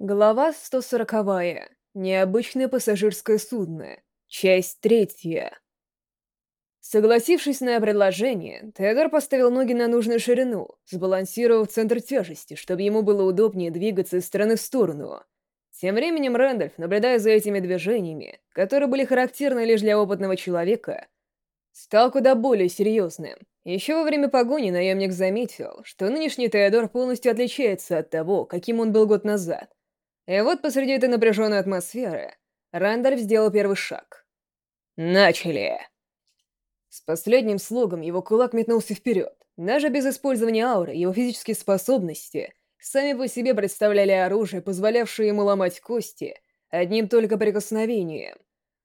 Глава 140. Необычное пассажирское судно. Часть третья. Согласившись на предложение, Теодор поставил ноги на нужную ширину, сбалансировав центр тяжести, чтобы ему было удобнее двигаться из стороны в сторону. Тем временем Рэндольф, наблюдая за этими движениями, которые были характерны лишь для опытного человека, стал куда более серьезным. Еще во время погони наемник заметил, что нынешний Теодор полностью отличается от того, каким он был год назад. И Вот посреди этой напряженной атмосферы Рандольф сделал первый шаг. «Начали!» С последним слогом его кулак метнулся вперед. Даже без использования ауры его физические способности сами по себе представляли оружие, позволявшее ему ломать кости одним только прикосновением.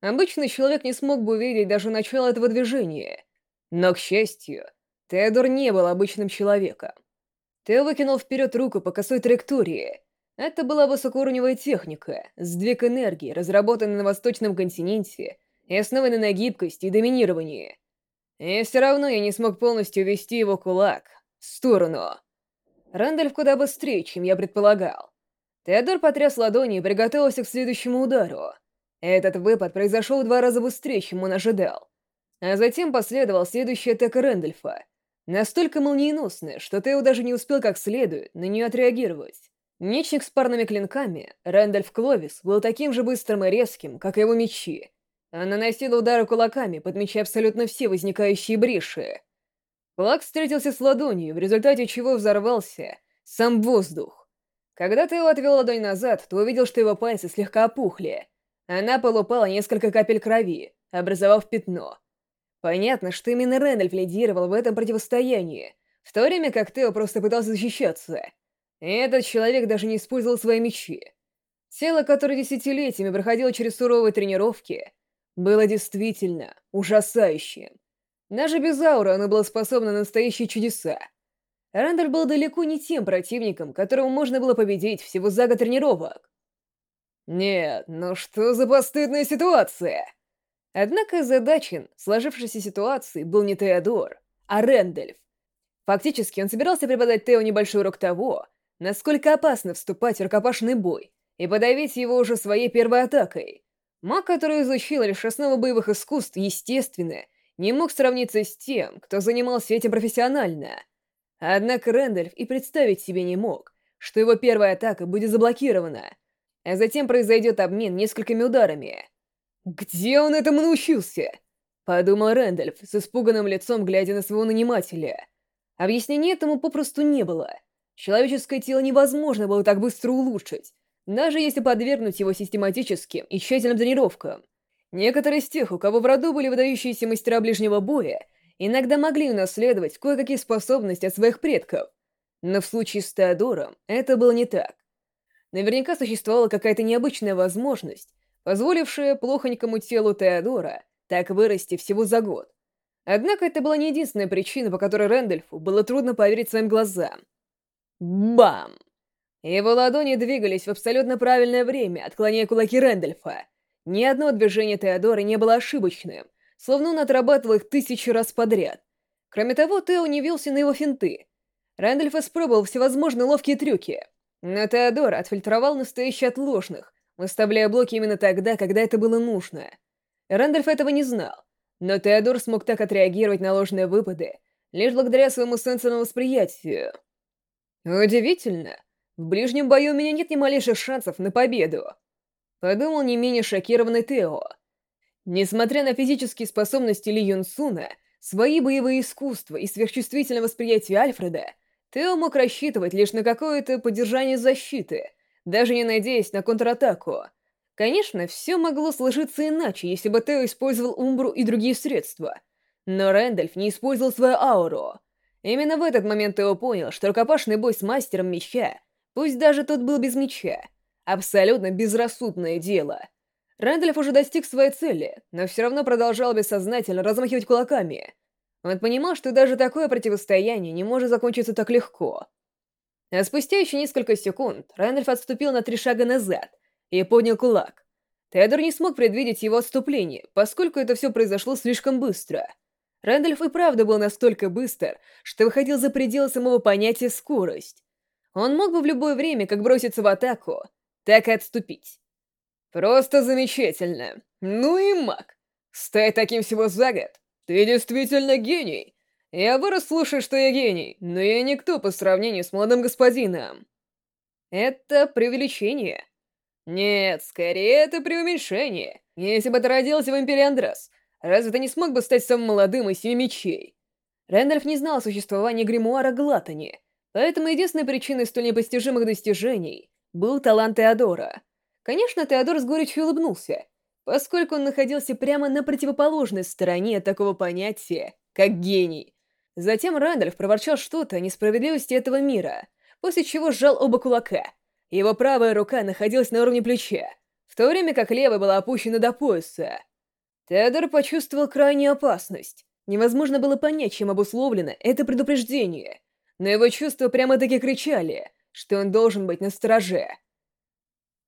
Обычный человек не смог бы увидеть даже начало этого движения. Но, к счастью, Теодор не был обычным человеком. Ты выкинул вперед руку по косой траектории — это была высокоуровневая техника, сдвиг энергии, разработанная на Восточном континенте и основанная на гибкости и доминировании. И все равно я не смог полностью вести его кулак в сторону. Рэндальф куда быстрее, чем я предполагал. Теодор потряс ладони и приготовился к следующему удару. Этот выпад произошел два раза быстрее, чем он ожидал. А затем последовал следующий атака Рэндольфа, Настолько молниеносная, что Тео даже не успел как следует на нее отреагировать. Мечник с парными клинками, Рэндальф Кловис, был таким же быстрым и резким, как и его мечи. Она носила удары кулаками, подмечая абсолютно все возникающие бреши. Кулак встретился с ладонью, в результате чего взорвался сам воздух. Когда ты его отвел ладонь назад, то увидел, что его пальцы слегка опухли, Она на несколько капель крови, образовав пятно. Понятно, что именно Рэндальф лидировал в этом противостоянии, в то время как Тео просто пытался защищаться — этот человек даже не использовал свои мечи. Тело, которое десятилетиями проходило через суровые тренировки, было действительно ужасающим. Даже без ауры оно было способно на настоящие чудеса. Рандаль был далеко не тем противником, которого можно было победить всего за год тренировок. Нет, ну что за постыдная ситуация? Однако задачен сложившейся ситуации был не Теодор, а Рэндальф. Фактически он собирался преподать Тео небольшой урок того, Насколько опасно вступать в рукопашный бой и подавить его уже своей первой атакой? Маг, который изучил лишь основы боевых искусств, естественно, не мог сравниться с тем, кто занимался этим профессионально. Однако Рэндальф и представить себе не мог, что его первая атака будет заблокирована, а затем произойдет обмен несколькими ударами. «Где он этому научился?» — подумал Рэндальф с испуганным лицом, глядя на своего нанимателя. Объяснений этому попросту не было — Человеческое тело невозможно было так быстро улучшить, даже если подвергнуть его систематическим и тщательным тренировкам. Некоторые из тех, у кого в роду были выдающиеся мастера ближнего боя, иногда могли унаследовать кое-какие способности от своих предков. Но в случае с Теодором это было не так. Наверняка существовала какая-то необычная возможность, позволившая плохонькому телу Теодора так вырасти всего за год. Однако это была не единственная причина, по которой Рэндольфу было трудно поверить своим глазам. Бам! Его ладони двигались в абсолютно правильное время, отклоняя кулаки Рэндольфа. Ни одно движение Теодора не было ошибочным, словно он отрабатывал их тысячи раз подряд. Кроме того, Тео не велся на его финты. Рэндольф испробовал всевозможные ловкие трюки, но Теодор отфильтровал настоящие от ложных, выставляя блоки именно тогда, когда это было нужно. Рэндольф этого не знал, но Теодор смог так отреагировать на ложные выпады лишь благодаря своему сенсорному восприятию. Ну, «Удивительно. В ближнем бою у меня нет ни малейших шансов на победу!» Подумал не менее шокированный Тео. Несмотря на физические способности Ли Юн Суна, свои боевые искусства и сверхчувствительное восприятие Альфреда, Тео мог рассчитывать лишь на какое-то поддержание защиты, даже не надеясь на контратаку. Конечно, все могло сложиться иначе, если бы Тео использовал Умбру и другие средства. Но Рэндальф не использовал свою ауру — Именно в этот момент Тео понял, что рукопашный бой с мастером меча, пусть даже тот был без меча, абсолютно безрассудное дело. Рэндальф уже достиг своей цели, но все равно продолжал бессознательно размахивать кулаками. Он понимал, что даже такое противостояние не может закончиться так легко. А спустя еще несколько секунд Рэндальф отступил на три шага назад и поднял кулак. Теодор не смог предвидеть его отступление, поскольку это все произошло слишком быстро — Рэндальф и правда был настолько быстр, что выходил за пределы самого понятия «скорость». Он мог бы в любое время как броситься в атаку, так и отступить. Просто замечательно. Ну и маг. Стать таким всего за год. Ты действительно гений. Я вырос, слушая, что я гений, но я никто по сравнению с молодым господином. Это преувеличение. Нет, скорее это преуменьшение. Если бы ты родился в Империи Андрас, Разве ты не смог бы стать самым молодым из семи мечей?» Рэндальф не знал о существовании гримуара Глатани, поэтому единственной причиной столь непостижимых достижений был талант Теодора. Конечно, Теодор с горечью улыбнулся, поскольку он находился прямо на противоположной стороне такого понятия, как гений. Затем Рэндальф проворчал что-то о несправедливости этого мира, после чего сжал оба кулака. Его правая рука находилась на уровне плеча, в то время как левая была опущена до пояса. Теодор почувствовал крайнюю опасность. Невозможно было понять, чем обусловлено это предупреждение. Но его чувства прямо-таки кричали, что он должен быть на страже.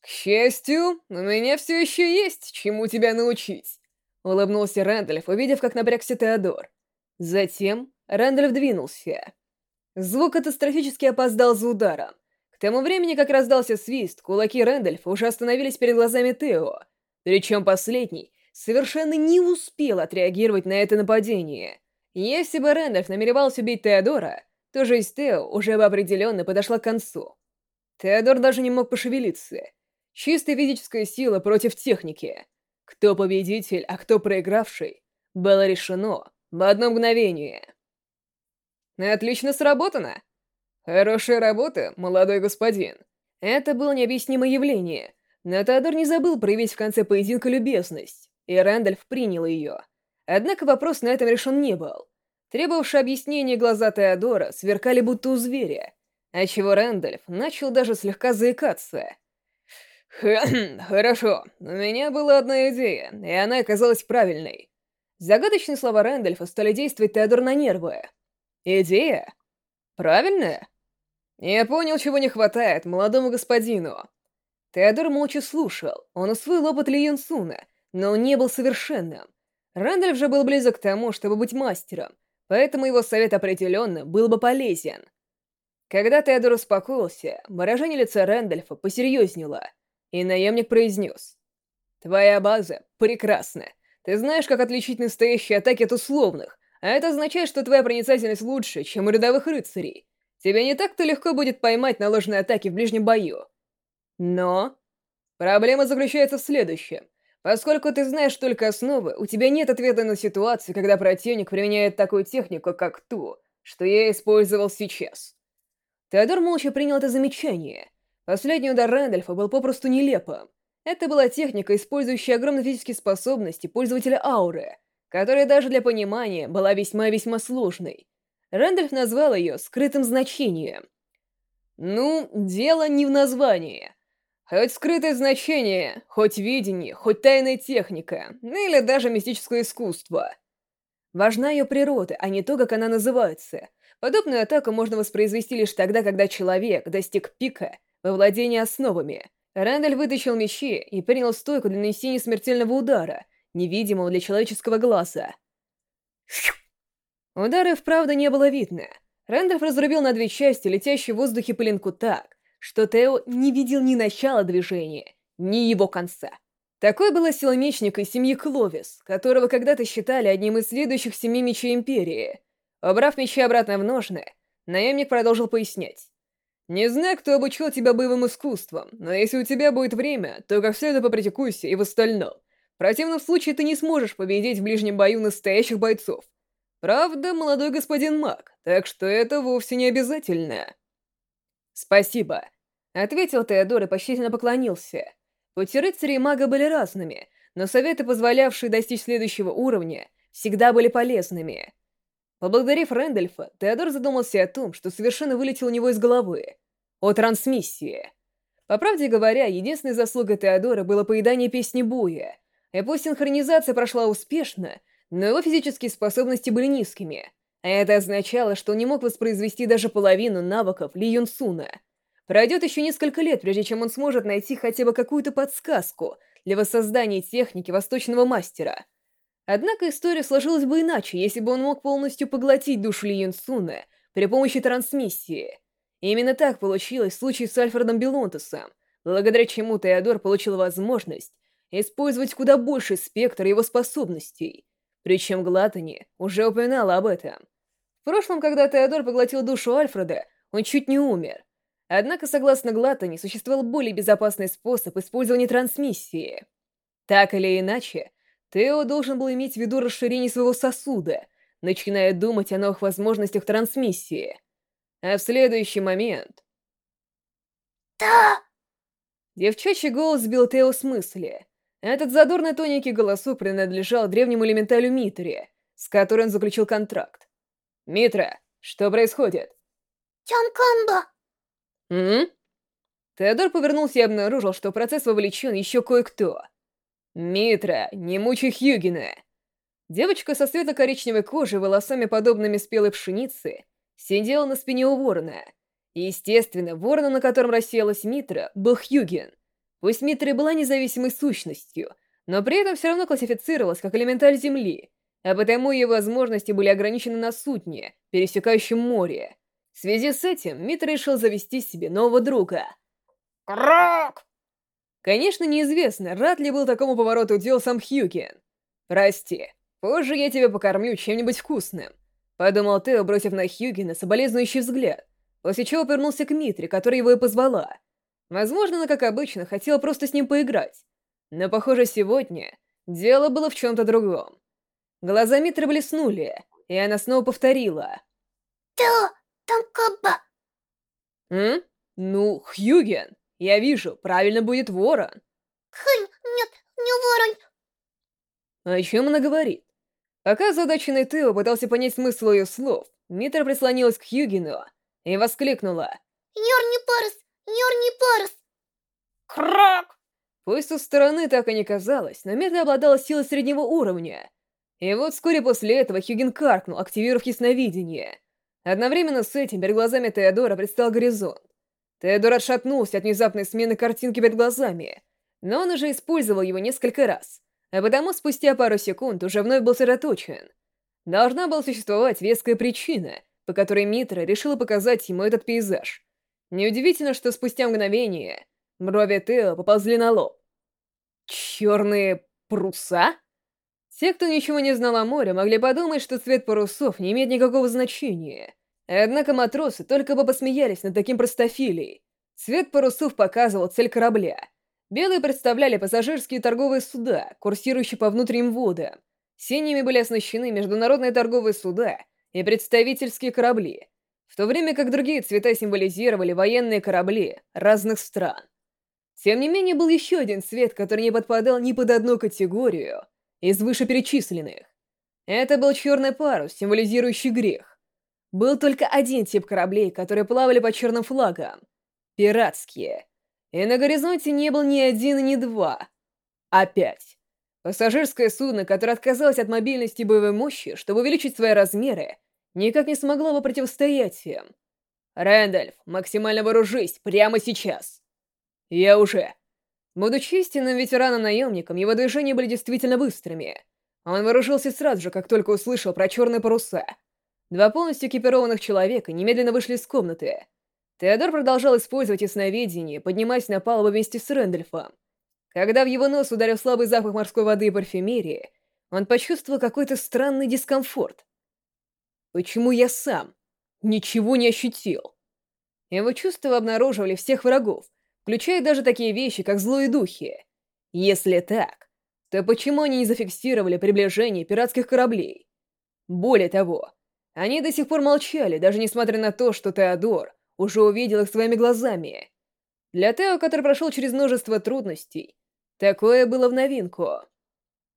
«К счастью, у меня все еще есть, чему тебя научить», — улыбнулся Рэндальф, увидев, как напрягся Теодор. Затем Рэндальф двинулся. Звук катастрофически опоздал за ударом. К тому времени, как раздался свист, кулаки Рэндальфа уже остановились перед глазами Тео, причем последний совершенно не успел отреагировать на это нападение. Если бы Рэндальф намеревался убить Теодора, то жизнь Тео уже бы определенно подошла к концу. Теодор даже не мог пошевелиться. Чистая физическая сила против техники. Кто победитель, а кто проигравший, было решено в одно мгновение. Отлично сработано. Хорошая работа, молодой господин. Это было необъяснимое явление, но Теодор не забыл проявить в конце поединка любезность и Рэндальф принял ее. Однако вопрос на этом решен не был. Требовавшие объяснения глаза Теодора сверкали будто у зверя, отчего Рэндальф начал даже слегка заикаться. Хм, «Хорошо, у меня была одна идея, и она оказалась правильной». Загадочные слова Рэндальфа стали действовать Теодор на нервы. «Идея? Правильная?» «Я понял, чего не хватает молодому господину». Теодор молча слушал, он усвоил опыт Ли Юнсуна — но не был совершенным. Рэндальф же был близок к тому, чтобы быть мастером, поэтому его совет определенно был бы полезен. Когда Теодор успокоился, выражение лица Рэндальфа посерьезнело, и наемник произнес. «Твоя база прекрасна. Ты знаешь, как отличить настоящие атаки от условных, а это означает, что твоя проницательность лучше, чем у рядовых рыцарей. Тебе не так-то легко будет поймать наложенные атаки в ближнем бою. Но... Проблема заключается в следующем. Поскольку ты знаешь только основы, у тебя нет ответа на ситуацию, когда противник применяет такую технику, как ту, что я использовал сейчас. Теодор молча принял это замечание. Последний удар Рэндальфа был попросту нелепым. Это была техника, использующая огромные физические способности пользователя ауры, которая даже для понимания была весьма-весьма сложной. Рэндальф назвал ее «скрытым значением». Ну, дело не в названии. Хоть скрытое значение, хоть видение, хоть тайная техника, ну или даже мистическое искусство. Важна ее природа, а не то, как она называется. Подобную атаку можно воспроизвести лишь тогда, когда человек достиг пика во владении основами. Рэндаль вытащил мечи и принял стойку для нанесения смертельного удара, невидимого для человеческого глаза. Удара вправду не было видно. Рэндальф разрубил на две части летящий в воздухе пылинку так, что Тео не видел ни начала движения, ни его конца. Такой был осиломечник из семьи Кловис, которого когда-то считали одним из следующих семи мечей Империи. Убрав мечи обратно в ножны, наемник продолжил пояснять. «Не знаю, кто обучил тебя боевым искусствам, но если у тебя будет время, то как все это попрактикуйся и в остальном. В противном случае ты не сможешь победить в ближнем бою настоящих бойцов. Правда, молодой господин маг, так что это вовсе не обязательно». «Спасибо», Ответил Теодор и почти поклонился. Потерыть и мага были разными, но советы, позволявшие достичь следующего уровня, всегда были полезными. Поблагодарив Рэндольфа, Теодор задумался о том, что совершенно вылетел у него из головы. О трансмиссии. По правде говоря, единственной заслугой Теодора было поедание песни Буя. И пусть синхронизация прошла успешно, но его физические способности были низкими. А это означало, что он не мог воспроизвести даже половину навыков Ли Юнсуна — Пройдет еще несколько лет, прежде чем он сможет найти хотя бы какую-то подсказку для воссоздания техники восточного мастера. Однако история сложилась бы иначе, если бы он мог полностью поглотить душу Ли Юнсуна при помощи трансмиссии. И именно так получилось в случае с Альфредом Белонтусом, благодаря чему Теодор получил возможность использовать куда больше спектра его способностей. Причем Глатани уже упоминала об этом. В прошлом, когда Теодор поглотил душу Альфреда, он чуть не умер — Однако, согласно Глаттани, существовал более безопасный способ использования трансмиссии. Так или иначе, Тео должен был иметь в виду расширение своего сосуда, начиная думать о новых возможностях трансмиссии. А в следующий момент... «Да!» Девчачий голос сбил Тео с мысли. Этот задорный тоненький голосу принадлежал древнему элементалю Митре, с которым он заключил контракт. «Митра, что происходит?» «Тянкамба!» Теодор повернулся и обнаружил, что процесс вовлечен еще кое-кто. «Митра, не мучай Хьюгина!» Девочка со светло-коричневой кожей, волосами подобными спелой пшеницы, сидела на спине у ворона. Естественно, ворона, на котором рассеялась Митра, был Хьюген. Пусть Митра и была независимой сущностью, но при этом все равно классифицировалась как элементаль Земли, а потому ее возможности были ограничены на судне, пересекающем море. В связи с этим Мит решил завести себе нового друга. «Крак!» Конечно, неизвестно, рад ли был такому повороту дел сам Хьюкин. «Прости, позже я тебя покормлю чем-нибудь вкусным», — подумал Тео, бросив на Хьюкина соболезнующий взгляд, после чего повернулся к Митре, которая его и позвала. Возможно, она, как обычно, хотела просто с ним поиграть. Но, похоже, сегодня дело было в чем-то другом. Глаза Митры блеснули, и она снова повторила. «Тео!» «Танкаба!» «М? Ну, Хьюген, я вижу, правильно будет ворон». «Хынь, нет, не ворон». О чем она говорит? Пока задаченный Тео пытался понять смысл ее слов, Митра прислонилась к Хьюгену и воскликнула. «Нерни парус! Нерни парус!» «Крак!» Пусть со стороны так и не казалось, но Митра обладала силой среднего уровня. И вот вскоре после этого Хьюген каркнул, активировав ясновидение. Одновременно с этим перед глазами Теодора предстал горизонт. Теодор отшатнулся от внезапной смены картинки перед глазами, но он уже использовал его несколько раз, а потому спустя пару секунд уже вновь был сосредоточен. Должна была существовать веская причина, по которой Митра решила показать ему этот пейзаж. Неудивительно, что спустя мгновение брови Тео поползли на лоб. «Черные пруса?» Все, кто ничего не знал о море, могли подумать, что цвет парусов не имеет никакого значения. Однако матросы только бы посмеялись над таким простофилией. Цвет парусов показывал цель корабля. Белые представляли пассажирские торговые суда, курсирующие по внутренним водам. Синими были оснащены международные торговые суда и представительские корабли, в то время как другие цвета символизировали военные корабли разных стран. Тем не менее, был еще один цвет, который не подпадал ни под одну категорию — из вышеперечисленных. Это был черный парус, символизирующий грех. Был только один тип кораблей, которые плавали по черным флагам. Пиратские. И на горизонте не был ни один ни два. А пять. Пассажирское судно, которое отказалось от мобильности и боевой мощи, чтобы увеличить свои размеры, никак не смогло бы противостоять им. «Рэндальф, максимально вооружись прямо сейчас!» «Я уже!» Будучи истинным ветераном-наемником, его движения были действительно быстрыми. Он вооружился сразу же, как только услышал про черные паруса. Два полностью экипированных человека немедленно вышли из комнаты. Теодор продолжал использовать ясновидение, поднимаясь на палубу вместе с Рэндольфом. Когда в его нос ударил слабый запах морской воды и парфюмерии, он почувствовал какой-то странный дискомфорт. «Почему я сам? Ничего не ощутил?» Его чувства обнаруживали всех врагов, включая даже такие вещи, как злые духи. Если так, то почему они не зафиксировали приближение пиратских кораблей? Более того, они до сих пор молчали, даже несмотря на то, что Теодор уже увидел их своими глазами. Для Тео, который прошел через множество трудностей, такое было в новинку.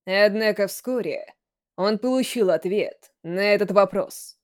Однако вскоре он получил ответ на этот вопрос.